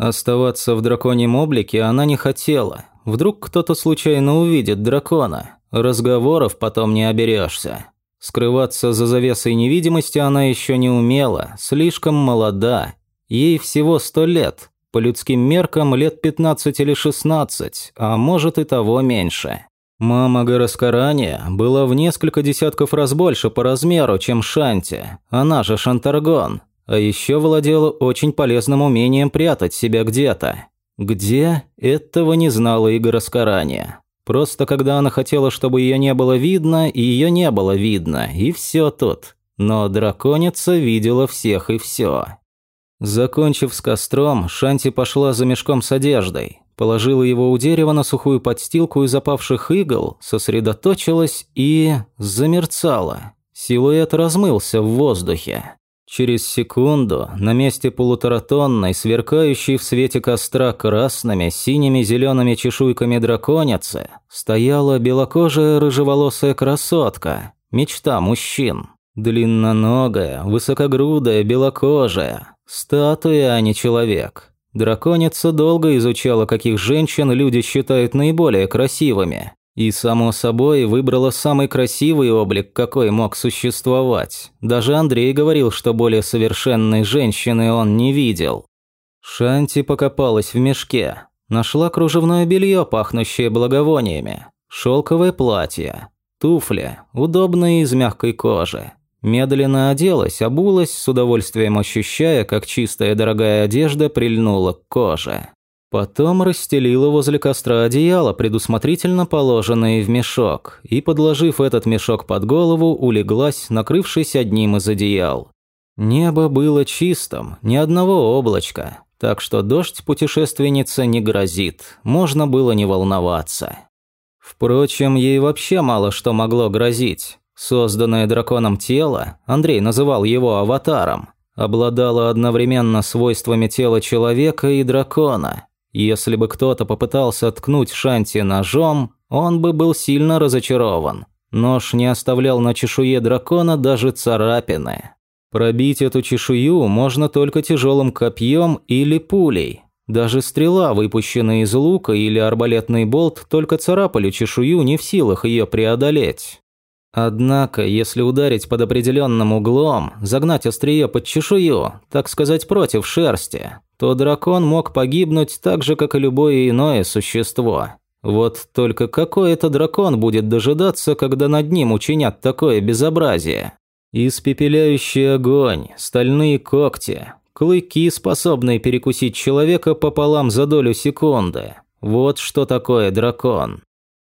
Оставаться в драконьем облике она не хотела. Вдруг кто-то случайно увидит дракона. Разговоров потом не оберешься. Скрываться за завесой невидимости она еще не умела, слишком молода. Ей всего сто лет. По людским меркам лет 15 или 16, а может и того меньше. Мама Гараскарания была в несколько десятков раз больше по размеру, чем Шанти, она же Шантаргон, а еще владела очень полезным умением прятать себя где-то. Где? Этого не знала и Гараскарания. Просто когда она хотела, чтобы ее не было видно, ее не было видно, и все тут. Но драконица видела всех и все. Закончив с костром, Шанти пошла за мешком с одеждой положила его у дерева на сухую подстилку из опавших игл, сосредоточилась и... замерцала. Силуэт размылся в воздухе. Через секунду на месте полуторатонной, сверкающей в свете костра красными, синими, зелеными чешуйками драконицы, стояла белокожая рыжеволосая красотка, мечта мужчин. Длинноногая, высокогрудая, белокожая. Статуя, а не человек. Драконица долго изучала, каких женщин люди считают наиболее красивыми. И, само собой, выбрала самый красивый облик, какой мог существовать. Даже Андрей говорил, что более совершенной женщины он не видел. Шанти покопалась в мешке. Нашла кружевное белье, пахнущее благовониями. Шелковое платье. Туфли, удобные из мягкой кожи. Медленно оделась, обулась, с удовольствием ощущая, как чистая дорогая одежда прильнула к коже. Потом расстелила возле костра одеяло, предусмотрительно положенное в мешок, и, подложив этот мешок под голову, улеглась, накрывшись одним из одеял. Небо было чистым, ни одного облачка, так что дождь путешественница не грозит, можно было не волноваться. Впрочем, ей вообще мало что могло грозить. Созданное драконом тело, Андрей называл его аватаром, обладало одновременно свойствами тела человека и дракона. Если бы кто-то попытался ткнуть Шанти ножом, он бы был сильно разочарован. Нож не оставлял на чешуе дракона даже царапины. Пробить эту чешую можно только тяжелым копьем или пулей. Даже стрела, выпущенная из лука или арбалетный болт, только царапали чешую, не в силах ее преодолеть. Однако, если ударить под определенным углом, загнать острие под чешую, так сказать, против шерсти, то дракон мог погибнуть так же, как и любое иное существо. Вот только какой это дракон будет дожидаться, когда над ним учинят такое безобразие? Испепеляющий огонь, стальные когти, клыки, способные перекусить человека пополам за долю секунды. Вот что такое дракон.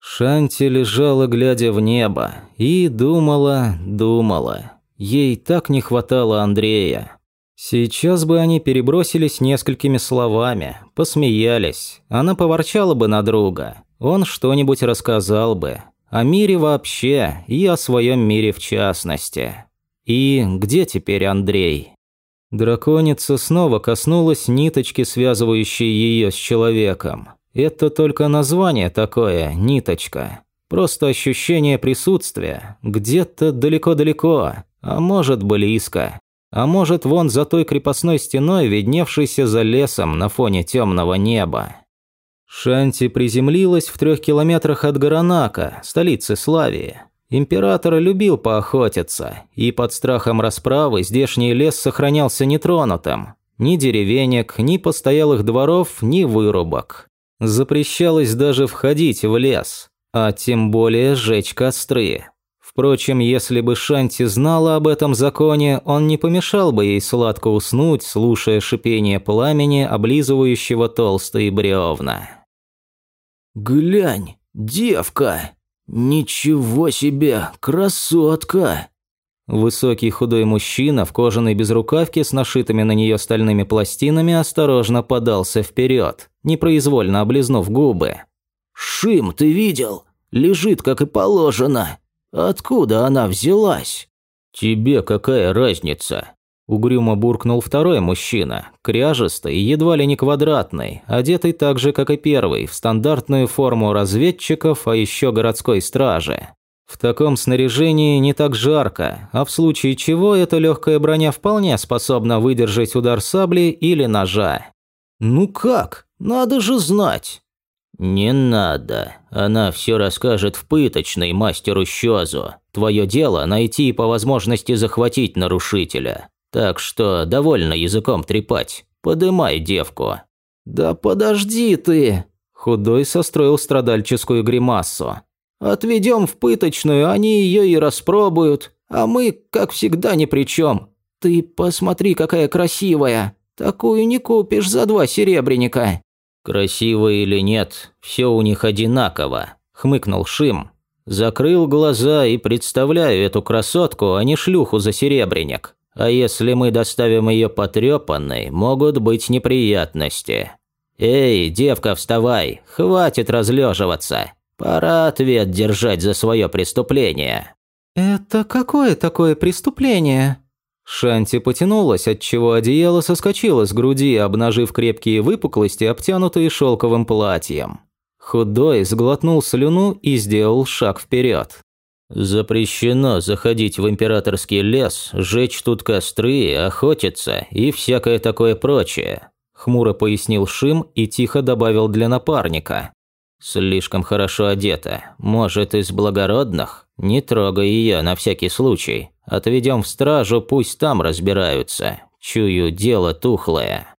Шанти лежала, глядя в небо, и думала, думала. Ей так не хватало Андрея. Сейчас бы они перебросились несколькими словами, посмеялись. Она поворчала бы на друга. Он что-нибудь рассказал бы. О мире вообще и о своем мире в частности. И где теперь Андрей? Драконица снова коснулась ниточки, связывающей ее с человеком. Это только название такое, ниточка. Просто ощущение присутствия. Где-то далеко-далеко, а может близко. А может вон за той крепостной стеной, видневшейся за лесом на фоне темного неба. Шанти приземлилась в трех километрах от Гаранака, столицы Славии. Император любил поохотиться, и под страхом расправы здешний лес сохранялся нетронутым. Ни деревенек, ни постоялых дворов, ни вырубок. Запрещалось даже входить в лес, а тем более жечь костры. Впрочем, если бы Шанти знала об этом законе, он не помешал бы ей сладко уснуть, слушая шипение пламени, облизывающего толстые бревна. «Глянь, девка! Ничего себе, красотка!» Высокий худой мужчина в кожаной безрукавке с нашитыми на нее стальными пластинами осторожно подался вперед, непроизвольно облизнув губы. «Шим, ты видел? Лежит, как и положено. Откуда она взялась?» «Тебе какая разница?» Угрюмо буркнул второй мужчина, кряжистый, едва ли не квадратный, одетый так же, как и первый, в стандартную форму разведчиков, а еще городской стражи. В таком снаряжении не так жарко, а в случае чего эта легкая броня вполне способна выдержать удар сабли или ножа. «Ну как? Надо же знать!» «Не надо. Она все расскажет в пыточной мастеру Щезу. Твое дело – найти и по возможности захватить нарушителя. Так что довольно языком трепать. Подымай девку». «Да подожди ты!» Худой состроил страдальческую гримасу. «Отведем в пыточную, они ее и распробуют, а мы, как всегда, ни при чем. Ты посмотри, какая красивая. Такую не купишь за два серебряника». «Красиво или нет, все у них одинаково», – хмыкнул Шим. «Закрыл глаза и представляю эту красотку, а не шлюху за серебряник. А если мы доставим ее потрепанной, могут быть неприятности. Эй, девка, вставай, хватит разлеживаться. Пора ответ держать за свое преступление». «Это какое такое преступление?» Шанти потянулась, отчего одеяло соскочило с груди, обнажив крепкие выпуклости, обтянутые шелковым платьем. Худой сглотнул слюну и сделал шаг вперед. «Запрещено заходить в императорский лес, жечь тут костры, охотиться и всякое такое прочее», – хмуро пояснил Шим и тихо добавил для напарника. «Слишком хорошо одета. Может, из благородных? Не трогай ее на всякий случай. Отведем в стражу, пусть там разбираются. Чую, дело тухлое».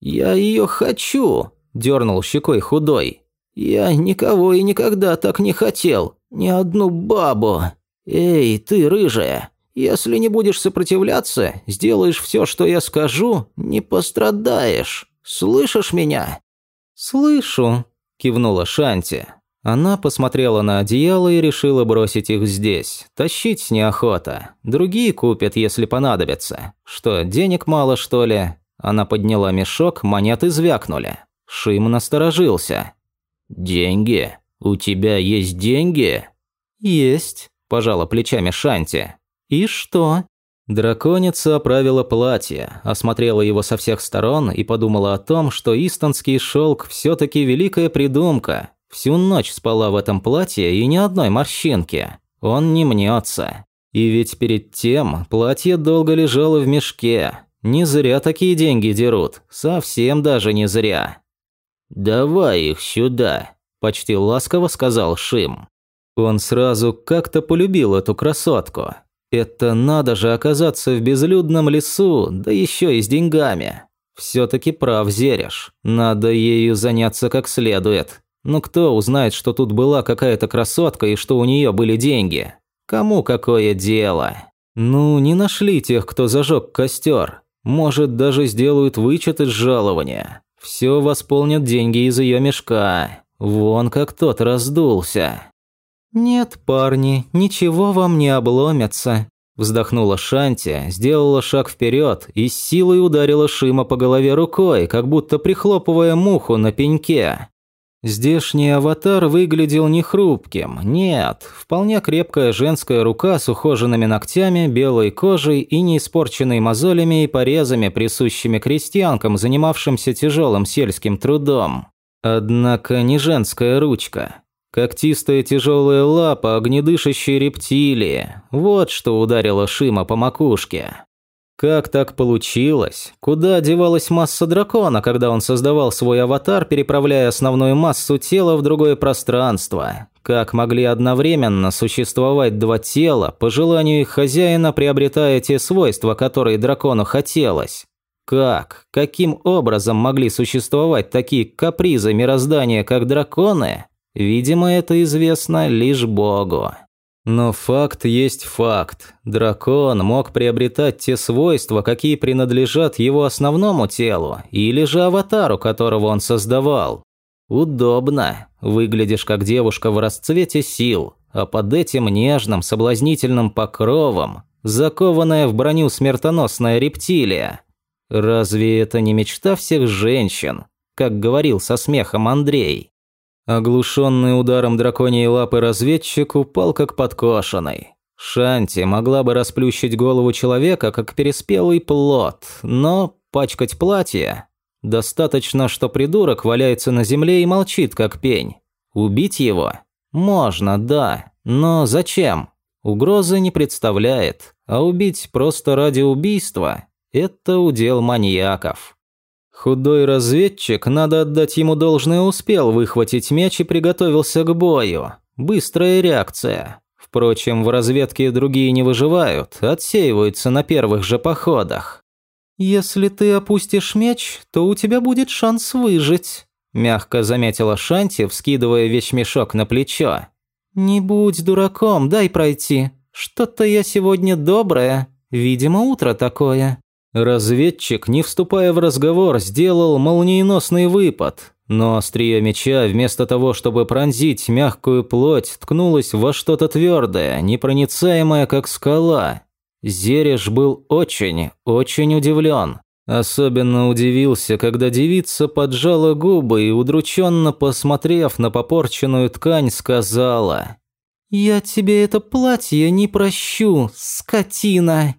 «Я ее хочу», – дернул щекой худой. «Я никого и никогда так не хотел. Ни одну бабу. Эй, ты рыжая, если не будешь сопротивляться, сделаешь все, что я скажу, не пострадаешь. Слышишь меня?» «Слышу», – кивнула Шанти. Она посмотрела на одеяло и решила бросить их здесь. Тащить неохота. Другие купят, если понадобится. Что, денег мало, что ли? Она подняла мешок, монеты звякнули. Шим насторожился. «Деньги? У тебя есть деньги?» «Есть», – пожала плечами Шанти. «И что?» Драконица оправила платье, осмотрела его со всех сторон и подумала о том, что истонский шелк все-таки великая придумка, Всю ночь спала в этом платье и ни одной морщинки. Он не мнется. И ведь перед тем платье долго лежало в мешке. Не зря такие деньги дерут. Совсем даже не зря. «Давай их сюда», – почти ласково сказал Шим. Он сразу как-то полюбил эту красотку. Это надо же оказаться в безлюдном лесу, да еще и с деньгами. Все-таки прав Зереш. Надо ею заняться как следует. Но кто узнает, что тут была какая-то красотка и что у нее были деньги? Кому какое дело? Ну, не нашли тех, кто зажег костер. Может, даже сделают вычет из жалования. Все восполнят деньги из ее мешка. Вон как тот раздулся. «Нет, парни, ничего вам не обломится», – вздохнула Шанти, сделала шаг вперед и с силой ударила Шима по голове рукой, как будто прихлопывая муху на пеньке. Здешний аватар выглядел не хрупким, нет, вполне крепкая женская рука с ухоженными ногтями, белой кожей и не испорченной мозолями и порезами, присущими крестьянкам, занимавшимся тяжелым сельским трудом. Однако не женская ручка. Когтистая тяжелая лапа огнедышащей рептилии. Вот что ударило Шима по макушке. Как так получилось? Куда девалась масса дракона, когда он создавал свой аватар, переправляя основную массу тела в другое пространство? Как могли одновременно существовать два тела, по желанию их хозяина приобретая те свойства, которые дракону хотелось? Как? Каким образом могли существовать такие капризы мироздания, как драконы? Видимо, это известно лишь Богу. Но факт есть факт. Дракон мог приобретать те свойства, какие принадлежат его основному телу, или же аватару, которого он создавал. Удобно. Выглядишь как девушка в расцвете сил, а под этим нежным, соблазнительным покровом закованная в броню смертоносная рептилия. Разве это не мечта всех женщин, как говорил со смехом Андрей? Оглушенный ударом драконьей лапы разведчик упал как подкошенный. Шанти могла бы расплющить голову человека, как переспелый плод, но пачкать платье... Достаточно, что придурок валяется на земле и молчит, как пень. Убить его? Можно, да. Но зачем? Угрозы не представляет. А убить просто ради убийства – это удел маньяков. Худой разведчик, надо отдать ему должное, успел выхватить мяч и приготовился к бою. Быстрая реакция. Впрочем, в разведке другие не выживают, отсеиваются на первых же походах. «Если ты опустишь мяч, то у тебя будет шанс выжить», – мягко заметила Шанти, вскидывая вещмешок на плечо. «Не будь дураком, дай пройти. Что-то я сегодня добрая. Видимо, утро такое». Разведчик, не вступая в разговор, сделал молниеносный выпад, но острие меча, вместо того, чтобы пронзить мягкую плоть, ткнулось во что-то твердое, непроницаемое, как скала. Зереш был очень, очень удивлен. Особенно удивился, когда девица поджала губы и, удрученно посмотрев на попорченную ткань, сказала «Я тебе это платье не прощу, скотина!»